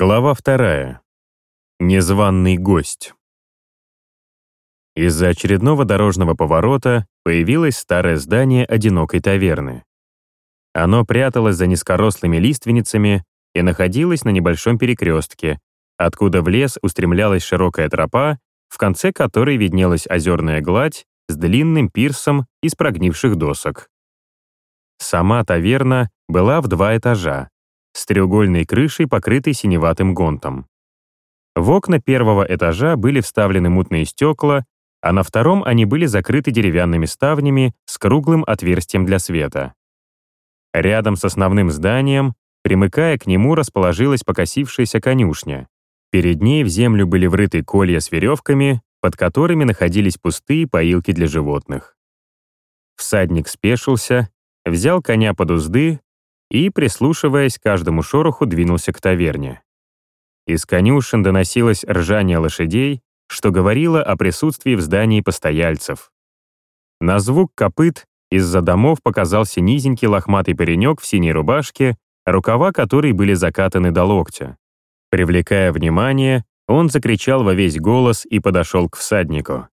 Глава вторая. Незваный гость. Из-за очередного дорожного поворота появилось старое здание одинокой таверны. Оно пряталось за низкорослыми лиственницами и находилось на небольшом перекрестке, откуда в лес устремлялась широкая тропа, в конце которой виднелась озерная гладь с длинным пирсом из прогнивших досок. Сама таверна была в два этажа, с треугольной крышей, покрытой синеватым гонтом. В окна первого этажа были вставлены мутные стекла, а на втором они были закрыты деревянными ставнями с круглым отверстием для света. Рядом с основным зданием, примыкая к нему, расположилась покосившаяся конюшня. Перед ней в землю были врыты колья с веревками, под которыми находились пустые поилки для животных. Всадник спешился, взял коня под узды и, прислушиваясь к каждому шороху, двинулся к таверне. Из конюшен доносилось ржание лошадей, что говорило о присутствии в здании постояльцев. На звук копыт из-за домов показался низенький лохматый паренек в синей рубашке, рукава которой были закатаны до локтя. Привлекая внимание, он закричал во весь голос и подошел к всаднику.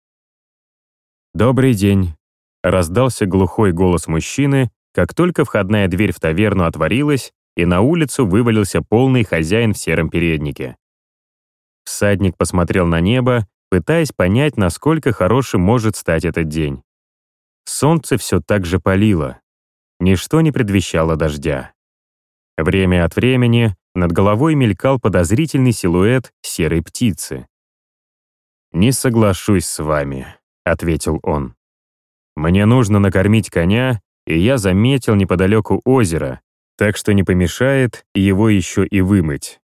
«Добрый день!» — раздался глухой голос мужчины, как только входная дверь в таверну отворилась, и на улицу вывалился полный хозяин в сером переднике. Всадник посмотрел на небо, пытаясь понять, насколько хорошим может стать этот день. Солнце все так же палило. Ничто не предвещало дождя. Время от времени над головой мелькал подозрительный силуэт серой птицы. «Не соглашусь с вами», — ответил он. «Мне нужно накормить коня и я заметил неподалеку озеро, так что не помешает его еще и вымыть.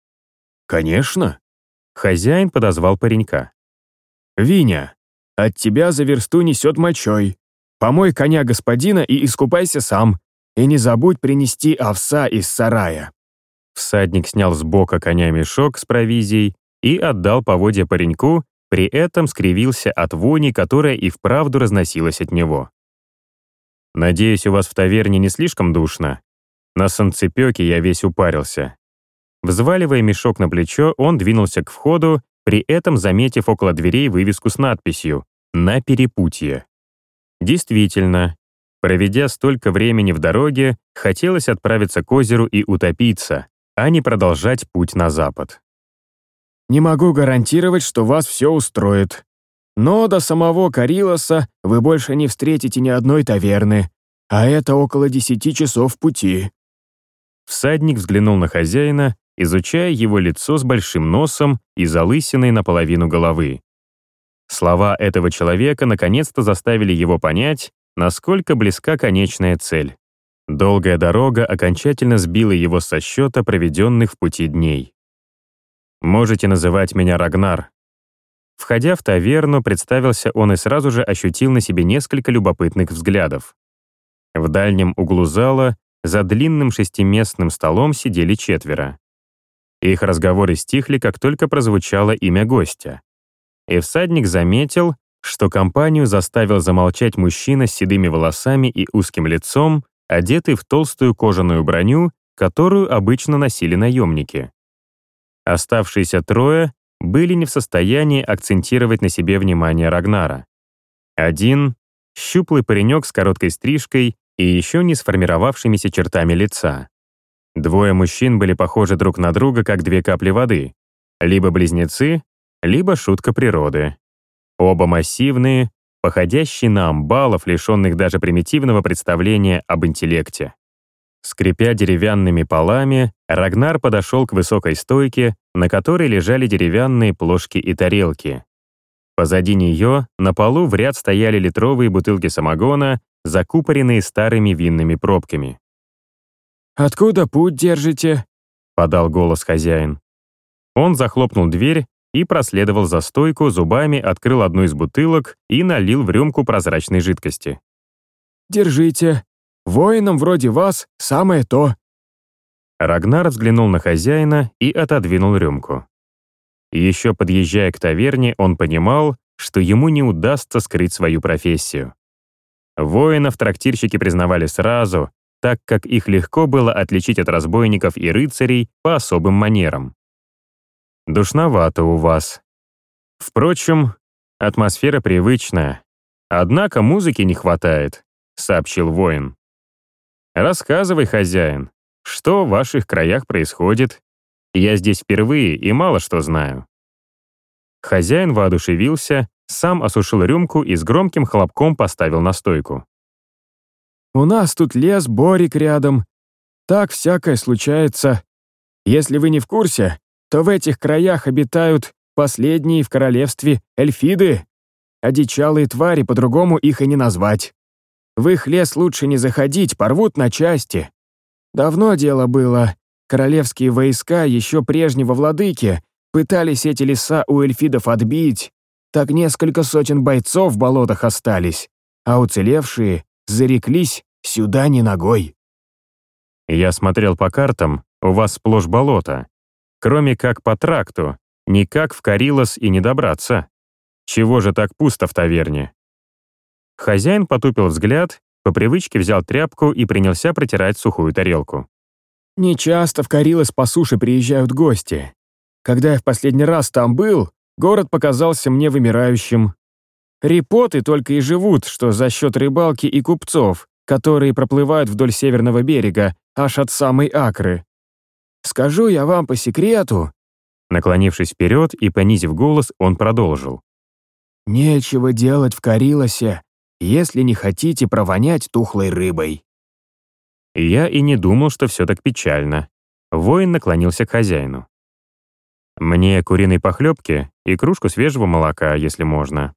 «Конечно!» — хозяин подозвал паренька. «Виня, от тебя за версту несет мочой. Помой коня господина и искупайся сам, и не забудь принести овса из сарая». Всадник снял с бока коня мешок с провизией и отдал поводья пареньку, при этом скривился от вони, которая и вправду разносилась от него. Надеюсь, у вас в таверне не слишком душно? На санцепёке я весь упарился. Взваливая мешок на плечо, он двинулся к входу, при этом заметив около дверей вывеску с надписью «На перепутье». Действительно, проведя столько времени в дороге, хотелось отправиться к озеру и утопиться, а не продолжать путь на запад. «Не могу гарантировать, что вас все устроит», но до самого Карилоса вы больше не встретите ни одной таверны, а это около десяти часов пути». Всадник взглянул на хозяина, изучая его лицо с большим носом и залысиной наполовину головы. Слова этого человека наконец-то заставили его понять, насколько близка конечная цель. Долгая дорога окончательно сбила его со счета проведенных в пути дней. «Можете называть меня Рагнар», Входя в таверну, представился он и сразу же ощутил на себе несколько любопытных взглядов. В дальнем углу зала за длинным шестиместным столом сидели четверо. Их разговоры стихли, как только прозвучало имя гостя. И всадник заметил, что компанию заставил замолчать мужчина с седыми волосами и узким лицом, одетый в толстую кожаную броню, которую обычно носили наемники. Оставшиеся трое были не в состоянии акцентировать на себе внимание Рагнара. Один — щуплый паренек с короткой стрижкой и еще не сформировавшимися чертами лица. Двое мужчин были похожи друг на друга, как две капли воды. Либо близнецы, либо шутка природы. Оба массивные, походящие на амбалов, лишенных даже примитивного представления об интеллекте. Скрипя деревянными полами, Рагнар подошел к высокой стойке, на которой лежали деревянные плошки и тарелки. Позади нее на полу в ряд стояли литровые бутылки самогона, закупоренные старыми винными пробками. «Откуда путь держите?» — подал голос хозяин. Он захлопнул дверь и проследовал за стойку, зубами открыл одну из бутылок и налил в рюмку прозрачной жидкости. «Держите», Воинам вроде вас самое то». Рагнар взглянул на хозяина и отодвинул рюмку. Еще подъезжая к таверне, он понимал, что ему не удастся скрыть свою профессию. Воинов трактирщики признавали сразу, так как их легко было отличить от разбойников и рыцарей по особым манерам. душновато у вас. Впрочем, атмосфера привычная. Однако музыки не хватает», — сообщил воин. «Рассказывай, хозяин, что в ваших краях происходит? Я здесь впервые и мало что знаю». Хозяин воодушевился, сам осушил рюмку и с громким хлопком поставил на стойку. «У нас тут лес, борик рядом. Так всякое случается. Если вы не в курсе, то в этих краях обитают последние в королевстве эльфиды. Одичалые твари, по-другому их и не назвать. В их лес лучше не заходить, порвут на части. Давно дело было. Королевские войска еще прежнего владыки пытались эти леса у эльфидов отбить. Так несколько сотен бойцов в болотах остались, а уцелевшие зареклись сюда не ногой. Я смотрел по картам, у вас сплошь болото. Кроме как по тракту, никак в Карилос и не добраться. Чего же так пусто в таверне? Хозяин потупил взгляд, по привычке взял тряпку и принялся протирать сухую тарелку. «Не часто в Карилос по суше приезжают гости. Когда я в последний раз там был, город показался мне вымирающим. Репоты только и живут, что за счет рыбалки и купцов, которые проплывают вдоль северного берега, аж от самой Акры. Скажу я вам по секрету». Наклонившись вперед и понизив голос, он продолжил. «Нечего делать в Карилосе, если не хотите провонять тухлой рыбой». Я и не думал, что все так печально. Воин наклонился к хозяину. «Мне куриной похлебки и кружку свежего молока, если можно».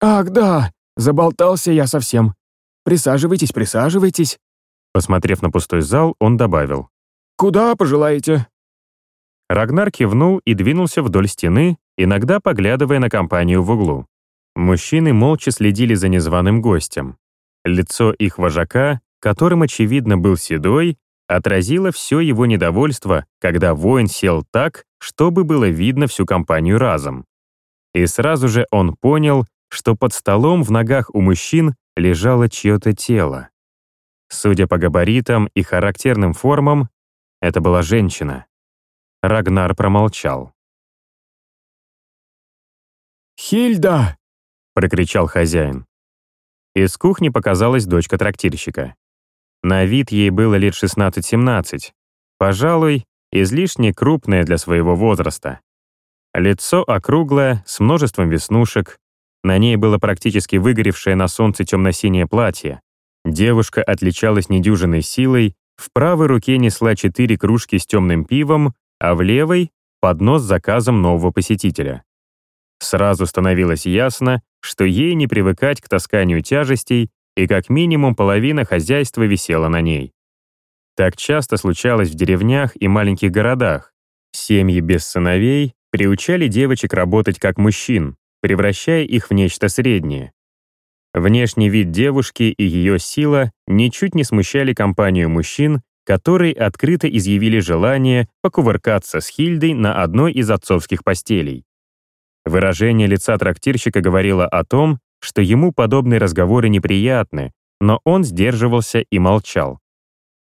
«Ах, да, заболтался я совсем. Присаживайтесь, присаживайтесь». Посмотрев на пустой зал, он добавил. «Куда пожелаете?» Рагнар кивнул и двинулся вдоль стены, иногда поглядывая на компанию в углу. Мужчины молча следили за незваным гостем. Лицо их вожака, которым, очевидно, был седой, отразило все его недовольство, когда воин сел так, чтобы было видно всю компанию разом. И сразу же он понял, что под столом в ногах у мужчин лежало чье-то тело. Судя по габаритам и характерным формам, это была женщина. Рагнар промолчал. «Хильда!» — прокричал хозяин. Из кухни показалась дочка трактирщика. На вид ей было лет 16-17. Пожалуй, излишне крупная для своего возраста. Лицо округлое, с множеством веснушек. На ней было практически выгоревшее на солнце темно-синее платье. Девушка отличалась недюжиной силой, в правой руке несла четыре кружки с темным пивом, а в левой — поднос с заказом нового посетителя. Сразу становилось ясно, что ей не привыкать к тасканию тяжестей, и как минимум половина хозяйства висела на ней. Так часто случалось в деревнях и маленьких городах. Семьи без сыновей приучали девочек работать как мужчин, превращая их в нечто среднее. Внешний вид девушки и ее сила ничуть не смущали компанию мужчин, которые открыто изъявили желание покувыркаться с Хильдой на одной из отцовских постелей. Выражение лица трактирщика говорило о том, что ему подобные разговоры неприятны, но он сдерживался и молчал.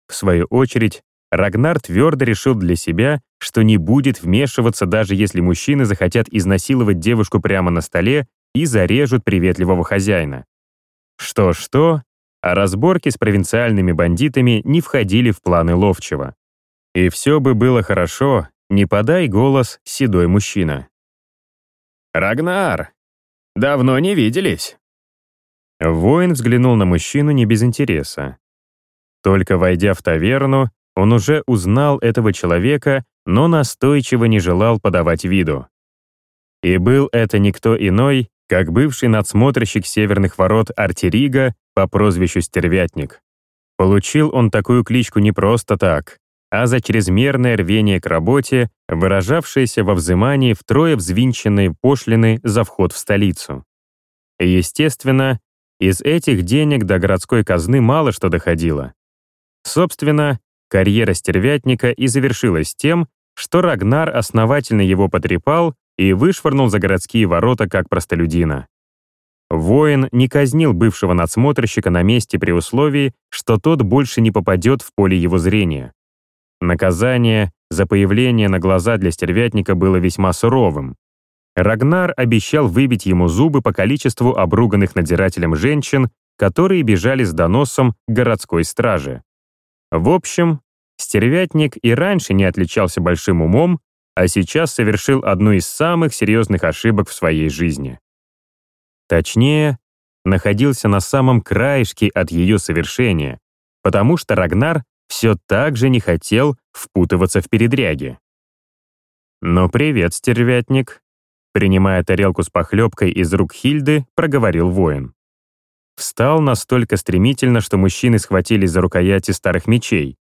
В свою очередь, Рагнар твердо решил для себя, что не будет вмешиваться, даже если мужчины захотят изнасиловать девушку прямо на столе и зарежут приветливого хозяина. Что-что, а разборки с провинциальными бандитами не входили в планы Ловчего. И все бы было хорошо, не подай голос седой мужчина. «Рагнар! Давно не виделись!» Воин взглянул на мужчину не без интереса. Только войдя в таверну, он уже узнал этого человека, но настойчиво не желал подавать виду. И был это никто иной, как бывший надсмотрщик северных ворот Артерига по прозвищу Стервятник. Получил он такую кличку не просто так а за чрезмерное рвение к работе, выражавшееся во взимании втрое взвинченной пошлины за вход в столицу. Естественно, из этих денег до городской казны мало что доходило. Собственно, карьера стервятника и завершилась тем, что Рагнар основательно его потрепал и вышвырнул за городские ворота как простолюдина. Воин не казнил бывшего надсмотрщика на месте при условии, что тот больше не попадет в поле его зрения. Наказание за появление на глаза для стервятника было весьма суровым. Рагнар обещал выбить ему зубы по количеству обруганных надзирателем женщин, которые бежали с доносом городской страже. В общем, стервятник и раньше не отличался большим умом, а сейчас совершил одну из самых серьезных ошибок в своей жизни. Точнее, находился на самом краешке от ее совершения, потому что Рагнар все так же не хотел впутываться в передряги. «Ну привет, стервятник», принимая тарелку с похлебкой из рук Хильды, проговорил воин. Встал настолько стремительно, что мужчины схватились за рукояти старых мечей.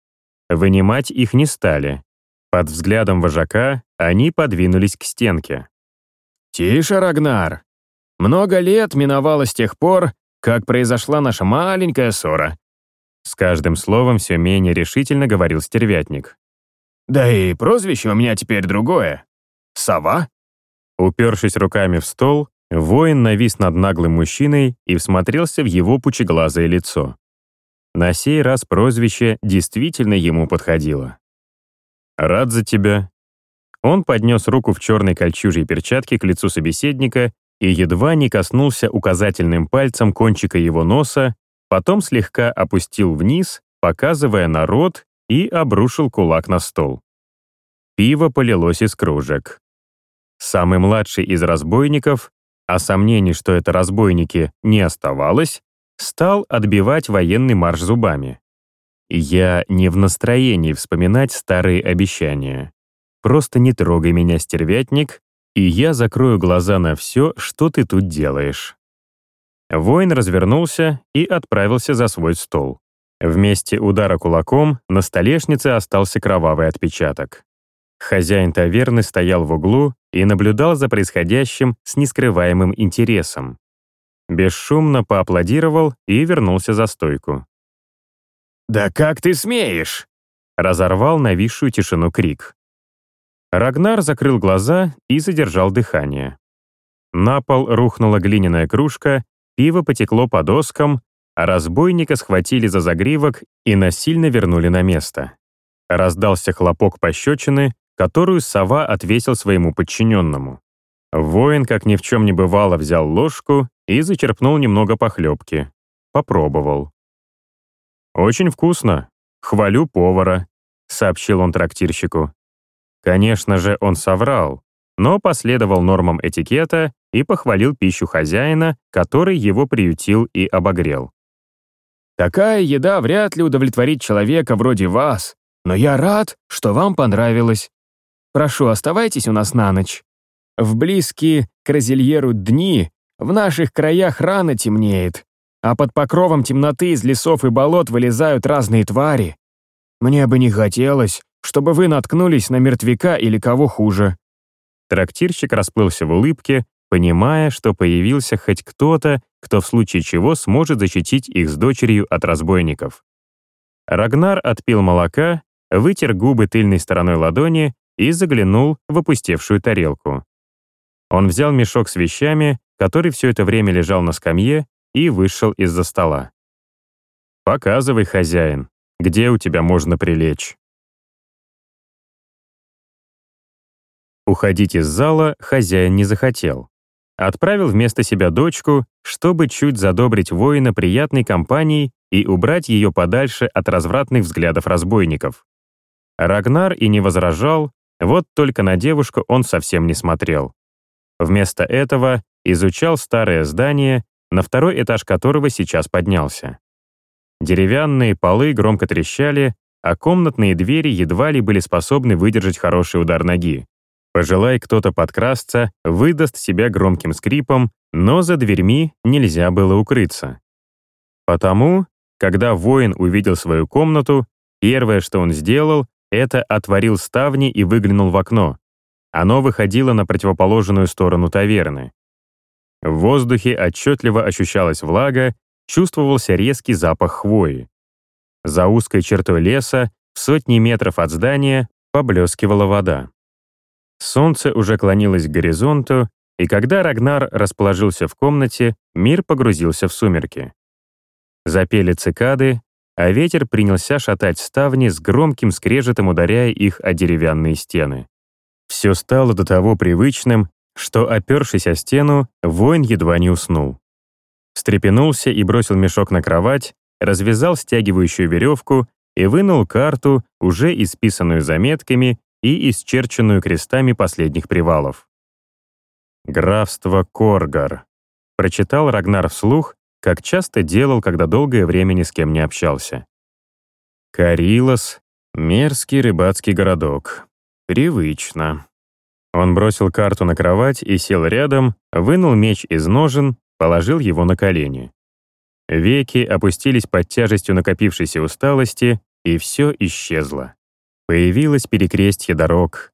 Вынимать их не стали. Под взглядом вожака они подвинулись к стенке. «Тише, Рагнар! Много лет миновало с тех пор, как произошла наша маленькая ссора. С каждым словом все менее решительно говорил стервятник. «Да и прозвище у меня теперь другое. Сова?» Упершись руками в стол, воин навис над наглым мужчиной и всмотрелся в его пучеглазое лицо. На сей раз прозвище действительно ему подходило. «Рад за тебя». Он поднес руку в черной кольчужьей перчатке к лицу собеседника и едва не коснулся указательным пальцем кончика его носа, потом слегка опустил вниз, показывая народ, и обрушил кулак на стол. Пиво полилось из кружек. Самый младший из разбойников, а сомнений, что это разбойники, не оставалось, стал отбивать военный марш зубами. Я не в настроении вспоминать старые обещания. Просто не трогай меня, стервятник, и я закрою глаза на все, что ты тут делаешь. Воин развернулся и отправился за свой стол. Вместе удара кулаком на столешнице остался кровавый отпечаток. Хозяин таверны стоял в углу и наблюдал за происходящим с нескрываемым интересом. Бесшумно поаплодировал и вернулся за стойку. «Да как ты смеешь?» — разорвал нависшую тишину крик. Рагнар закрыл глаза и задержал дыхание. На пол рухнула глиняная кружка, Пиво потекло по доскам, а разбойника схватили за загривок и насильно вернули на место. Раздался хлопок пощечины, которую сова отвесил своему подчиненному. Воин, как ни в чем не бывало, взял ложку и зачерпнул немного похлебки. Попробовал. «Очень вкусно. Хвалю повара», — сообщил он трактирщику. Конечно же, он соврал, но последовал нормам этикета и похвалил пищу хозяина, который его приютил и обогрел. «Такая еда вряд ли удовлетворит человека вроде вас, но я рад, что вам понравилось. Прошу, оставайтесь у нас на ночь. В близкие к Розельеру дни в наших краях рано темнеет, а под покровом темноты из лесов и болот вылезают разные твари. Мне бы не хотелось, чтобы вы наткнулись на мертвяка или кого хуже». Трактирщик расплылся в улыбке, понимая, что появился хоть кто-то, кто в случае чего сможет защитить их с дочерью от разбойников. Рагнар отпил молока, вытер губы тыльной стороной ладони и заглянул в опустевшую тарелку. Он взял мешок с вещами, который все это время лежал на скамье, и вышел из-за стола. «Показывай, хозяин, где у тебя можно прилечь». Уходить из зала хозяин не захотел. Отправил вместо себя дочку, чтобы чуть задобрить воина приятной компанией и убрать ее подальше от развратных взглядов разбойников. Рагнар и не возражал, вот только на девушку он совсем не смотрел. Вместо этого изучал старое здание, на второй этаж которого сейчас поднялся. Деревянные полы громко трещали, а комнатные двери едва ли были способны выдержать хороший удар ноги. Пожелай кто-то подкрасться, выдаст себя громким скрипом, но за дверьми нельзя было укрыться. Потому, когда воин увидел свою комнату, первое, что он сделал, это отворил ставни и выглянул в окно. Оно выходило на противоположную сторону таверны. В воздухе отчетливо ощущалась влага, чувствовался резкий запах хвои. За узкой чертой леса, в сотни метров от здания, поблескивала вода. Солнце уже клонилось к горизонту, и когда Рагнар расположился в комнате, мир погрузился в сумерки. Запели цикады, а ветер принялся шатать ставни с громким скрежетом, ударяя их о деревянные стены. Все стало до того привычным, что, опершись о стену, воин едва не уснул. Встрепенулся и бросил мешок на кровать, развязал стягивающую веревку и вынул карту, уже исписанную заметками и исчерченную крестами последних привалов. «Графство Коргар», — прочитал Рагнар вслух, как часто делал, когда долгое время ни с кем не общался. Карилос — мерзкий рыбацкий городок. Привычно. Он бросил карту на кровать и сел рядом, вынул меч из ножен, положил его на колени. Веки опустились под тяжестью накопившейся усталости, и все исчезло. Появилось перекрестье дорог.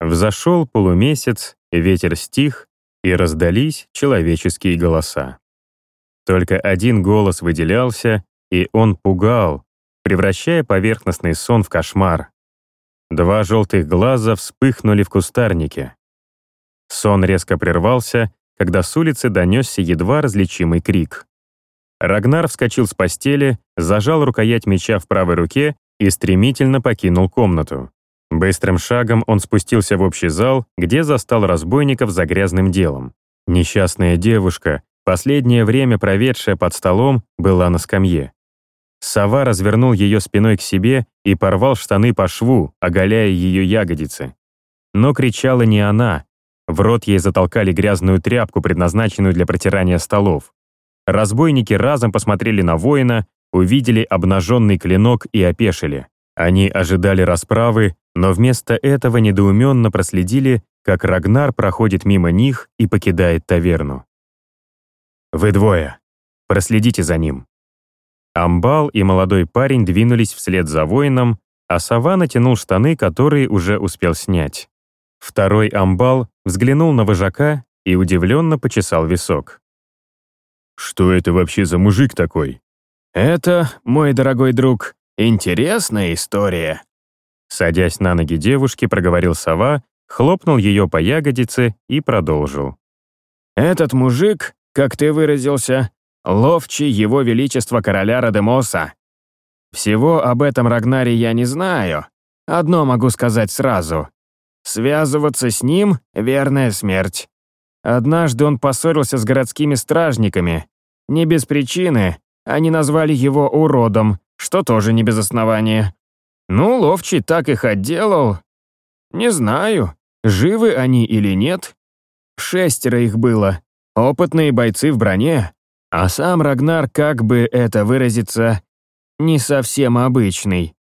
Взошел полумесяц, ветер стих, и раздались человеческие голоса. Только один голос выделялся, и он пугал, превращая поверхностный сон в кошмар. Два желтых глаза вспыхнули в кустарнике. Сон резко прервался, когда с улицы донесся едва различимый крик. Рагнар вскочил с постели, зажал рукоять меча в правой руке и стремительно покинул комнату. Быстрым шагом он спустился в общий зал, где застал разбойников за грязным делом. Несчастная девушка, последнее время проведшая под столом, была на скамье. Сова развернул ее спиной к себе и порвал штаны по шву, оголяя ее ягодицы. Но кричала не она. В рот ей затолкали грязную тряпку, предназначенную для протирания столов. Разбойники разом посмотрели на воина, увидели обнаженный клинок и опешили. Они ожидали расправы, но вместо этого недоуменно проследили, как Рагнар проходит мимо них и покидает таверну. «Вы двое. Проследите за ним». Амбал и молодой парень двинулись вслед за воином, а сова натянул штаны, которые уже успел снять. Второй амбал взглянул на вожака и удивленно почесал висок. «Что это вообще за мужик такой?» «Это, мой дорогой друг, интересная история». Садясь на ноги девушки, проговорил сова, хлопнул ее по ягодице и продолжил. «Этот мужик, как ты выразился, ловчий его величество короля Радемоса. Всего об этом Рагнаре я не знаю. Одно могу сказать сразу. Связываться с ним — верная смерть. Однажды он поссорился с городскими стражниками. Не без причины, они назвали его уродом, что тоже не без основания. Ну, Ловчий так их отделал. Не знаю, живы они или нет. Шестеро их было, опытные бойцы в броне. А сам Рагнар, как бы это выразиться, не совсем обычный.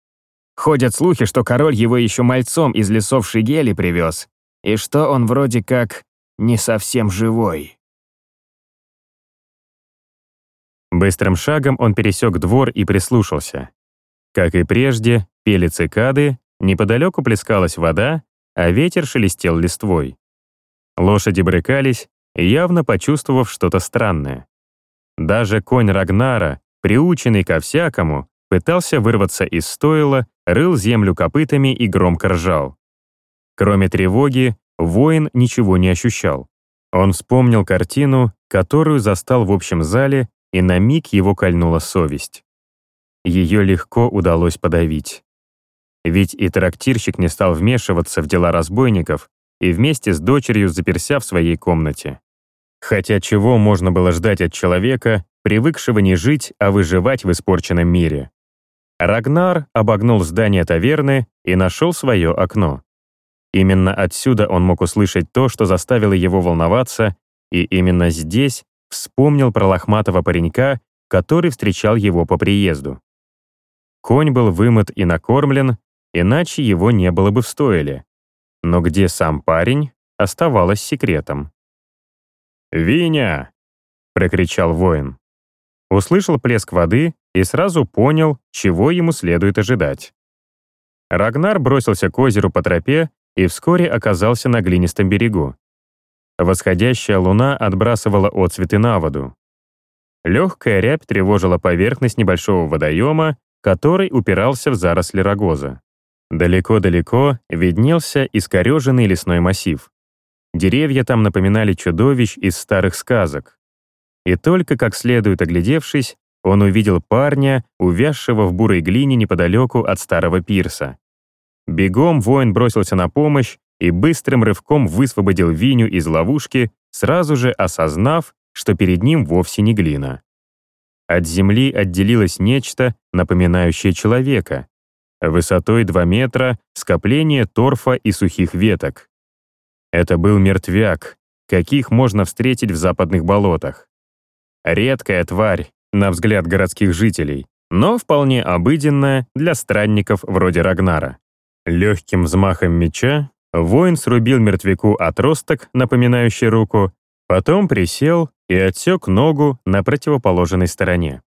Ходят слухи, что король его еще мальцом из лесов Шигели привез, и что он вроде как не совсем живой. Быстрым шагом он пересек двор и прислушался. Как и прежде, пели цикады, неподалеку плескалась вода, а ветер шелестел листвой. Лошади брыкались, явно почувствовав что-то странное. Даже конь Рагнара, приученный ко всякому, пытался вырваться из стойла, рыл землю копытами и громко ржал. Кроме тревоги, воин ничего не ощущал. Он вспомнил картину, которую застал в общем зале, и на миг его кольнула совесть. Ее легко удалось подавить. Ведь и трактирщик не стал вмешиваться в дела разбойников и вместе с дочерью заперся в своей комнате. Хотя чего можно было ждать от человека, привыкшего не жить, а выживать в испорченном мире? Рагнар обогнул здание таверны и нашел свое окно. Именно отсюда он мог услышать то, что заставило его волноваться, и именно здесь вспомнил про лохматого паренька, который встречал его по приезду. Конь был вымыт и накормлен, иначе его не было бы в стойле. Но где сам парень, оставалось секретом. «Виня!» — прокричал воин. Услышал плеск воды и сразу понял, чего ему следует ожидать. Рагнар бросился к озеру по тропе и вскоре оказался на глинистом берегу. Восходящая луна отбрасывала отцветы на воду. Легкая рябь тревожила поверхность небольшого водоема, который упирался в заросли рогоза. Далеко-далеко виднелся искореженный лесной массив. Деревья там напоминали чудовищ из старых сказок. И только как следует оглядевшись, он увидел парня, увязшего в бурой глине неподалеку от старого пирса. Бегом воин бросился на помощь и быстрым рывком высвободил Виню из ловушки, сразу же осознав, что перед ним вовсе не глина. От земли отделилось нечто, напоминающее человека. Высотой 2 метра, скопление торфа и сухих веток. Это был мертвяк, каких можно встретить в западных болотах. Редкая тварь, на взгляд городских жителей, но вполне обыденная для странников вроде Рагнара. Легким взмахом меча воин срубил мертвяку отросток, напоминающий руку, потом присел и отсек ногу на противоположной стороне.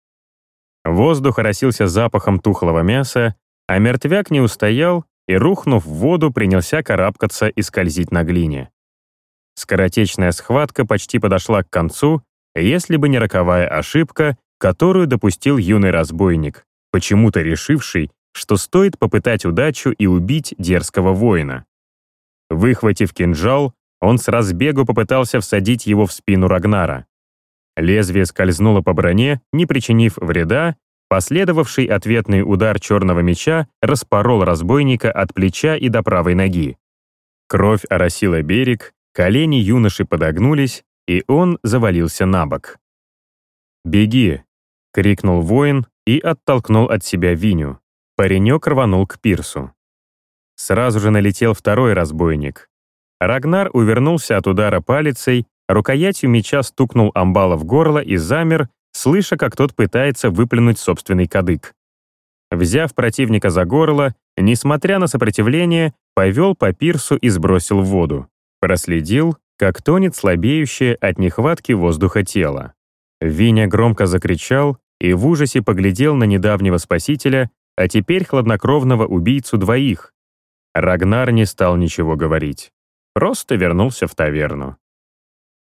Воздух оросился запахом тухлого мяса, а мертвяк не устоял и, рухнув в воду, принялся карабкаться и скользить на глине. Скоротечная схватка почти подошла к концу, если бы не роковая ошибка, которую допустил юный разбойник, почему-то решивший, что стоит попытать удачу и убить дерзкого воина. Выхватив кинжал, он с разбегу попытался всадить его в спину Рагнара. Лезвие скользнуло по броне, не причинив вреда, последовавший ответный удар черного меча распорол разбойника от плеча и до правой ноги. Кровь оросила берег, колени юноши подогнулись, и он завалился на бок. «Беги!» — крикнул воин и оттолкнул от себя Виню. Паренек рванул к пирсу. Сразу же налетел второй разбойник. Рагнар увернулся от удара палицей, рукоятью меча стукнул амбала в горло и замер, слыша, как тот пытается выплюнуть собственный кадык. Взяв противника за горло, несмотря на сопротивление, повел по пирсу и сбросил в воду. Проследил, как тонет слабеющее от нехватки воздуха тело. Виня громко закричал и в ужасе поглядел на недавнего спасителя, а теперь хладнокровного убийцу двоих. Рагнар не стал ничего говорить. Просто вернулся в таверну.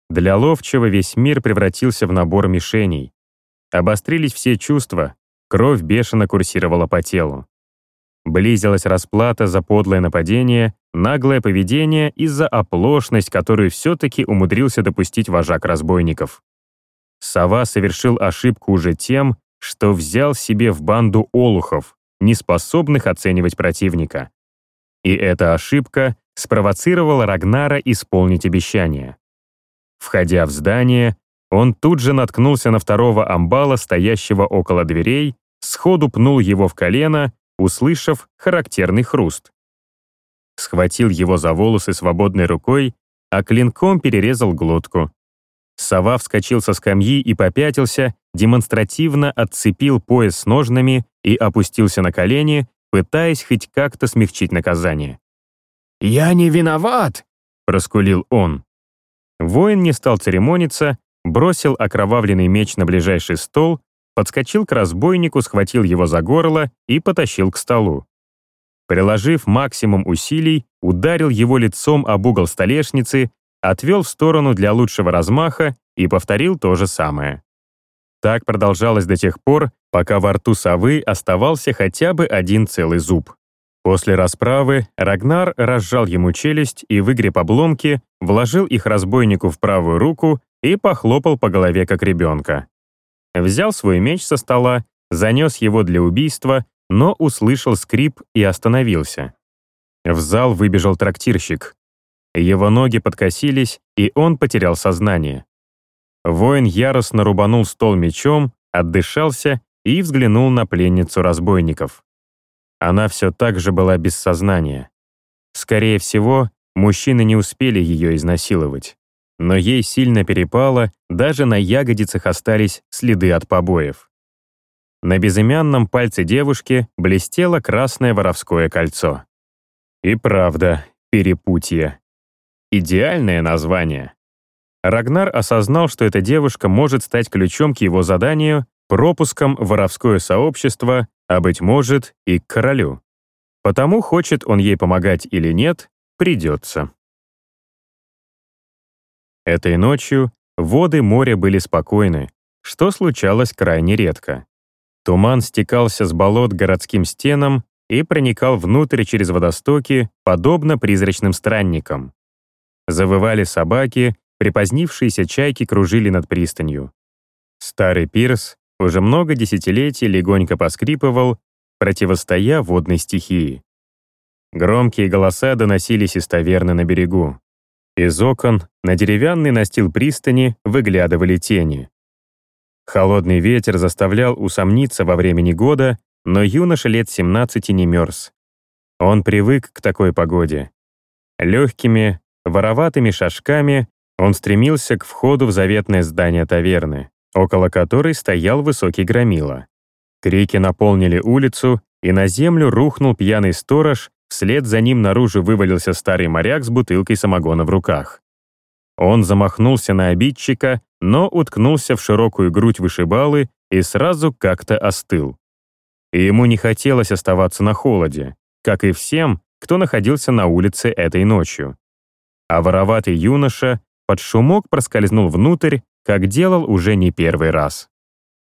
Для ловчего весь мир превратился в набор мишеней. Обострились все чувства, кровь бешено курсировала по телу. Близилась расплата за подлое нападение, наглое поведение и за оплошность, которую все-таки умудрился допустить вожак разбойников. Сова совершил ошибку уже тем, что взял себе в банду олухов, неспособных оценивать противника. И эта ошибка спровоцировала Рагнара исполнить обещание. Входя в здание, он тут же наткнулся на второго амбала, стоящего около дверей, сходу пнул его в колено, услышав характерный хруст. Схватил его за волосы свободной рукой, а клинком перерезал глотку. Сова вскочил со скамьи и попятился, демонстративно отцепил пояс с ножнами и опустился на колени, пытаясь хоть как-то смягчить наказание. «Я не виноват!» — проскулил он. Воин не стал церемониться, бросил окровавленный меч на ближайший стол, подскочил к разбойнику, схватил его за горло и потащил к столу. Приложив максимум усилий, ударил его лицом об угол столешницы, отвел в сторону для лучшего размаха и повторил то же самое. Так продолжалось до тех пор, пока во рту совы оставался хотя бы один целый зуб. После расправы Рагнар разжал ему челюсть и, выгреб обломки, вложил их разбойнику в правую руку и похлопал по голове, как ребенка. Взял свой меч со стола, занес его для убийства, но услышал скрип и остановился. В зал выбежал трактирщик. Его ноги подкосились, и он потерял сознание. Воин яростно рубанул стол мечом, отдышался и взглянул на пленницу разбойников. Она все так же была без сознания. Скорее всего, мужчины не успели ее изнасиловать. Но ей сильно перепало, даже на ягодицах остались следы от побоев. На безымянном пальце девушки блестело красное воровское кольцо. И правда, перепутье. Идеальное название. Рагнар осознал, что эта девушка может стать ключом к его заданию, пропуском воровское сообщество, а, быть может, и к королю. Потому, хочет он ей помогать или нет, придется. Этой ночью воды моря были спокойны, что случалось крайне редко. Туман стекался с болот городским стенам и проникал внутрь через водостоки, подобно призрачным странникам. Завывали собаки, припозднившиеся чайки кружили над пристанью. Старый пирс уже много десятилетий легонько поскрипывал, противостоя водной стихии. Громкие голоса доносились из таверны на берегу. Из окон на деревянный настил пристани выглядывали тени. Холодный ветер заставлял усомниться во времени года, но юноша лет 17 не мерз. Он привык к такой погоде. Легкими, вороватыми шажками он стремился к входу в заветное здание таверны, около которой стоял высокий громила. Крики наполнили улицу, и на землю рухнул пьяный сторож, вслед за ним наружу вывалился старый моряк с бутылкой самогона в руках. Он замахнулся на обидчика, но уткнулся в широкую грудь вышибалы и сразу как-то остыл. И ему не хотелось оставаться на холоде, как и всем, кто находился на улице этой ночью. А вороватый юноша под шумок проскользнул внутрь, как делал уже не первый раз.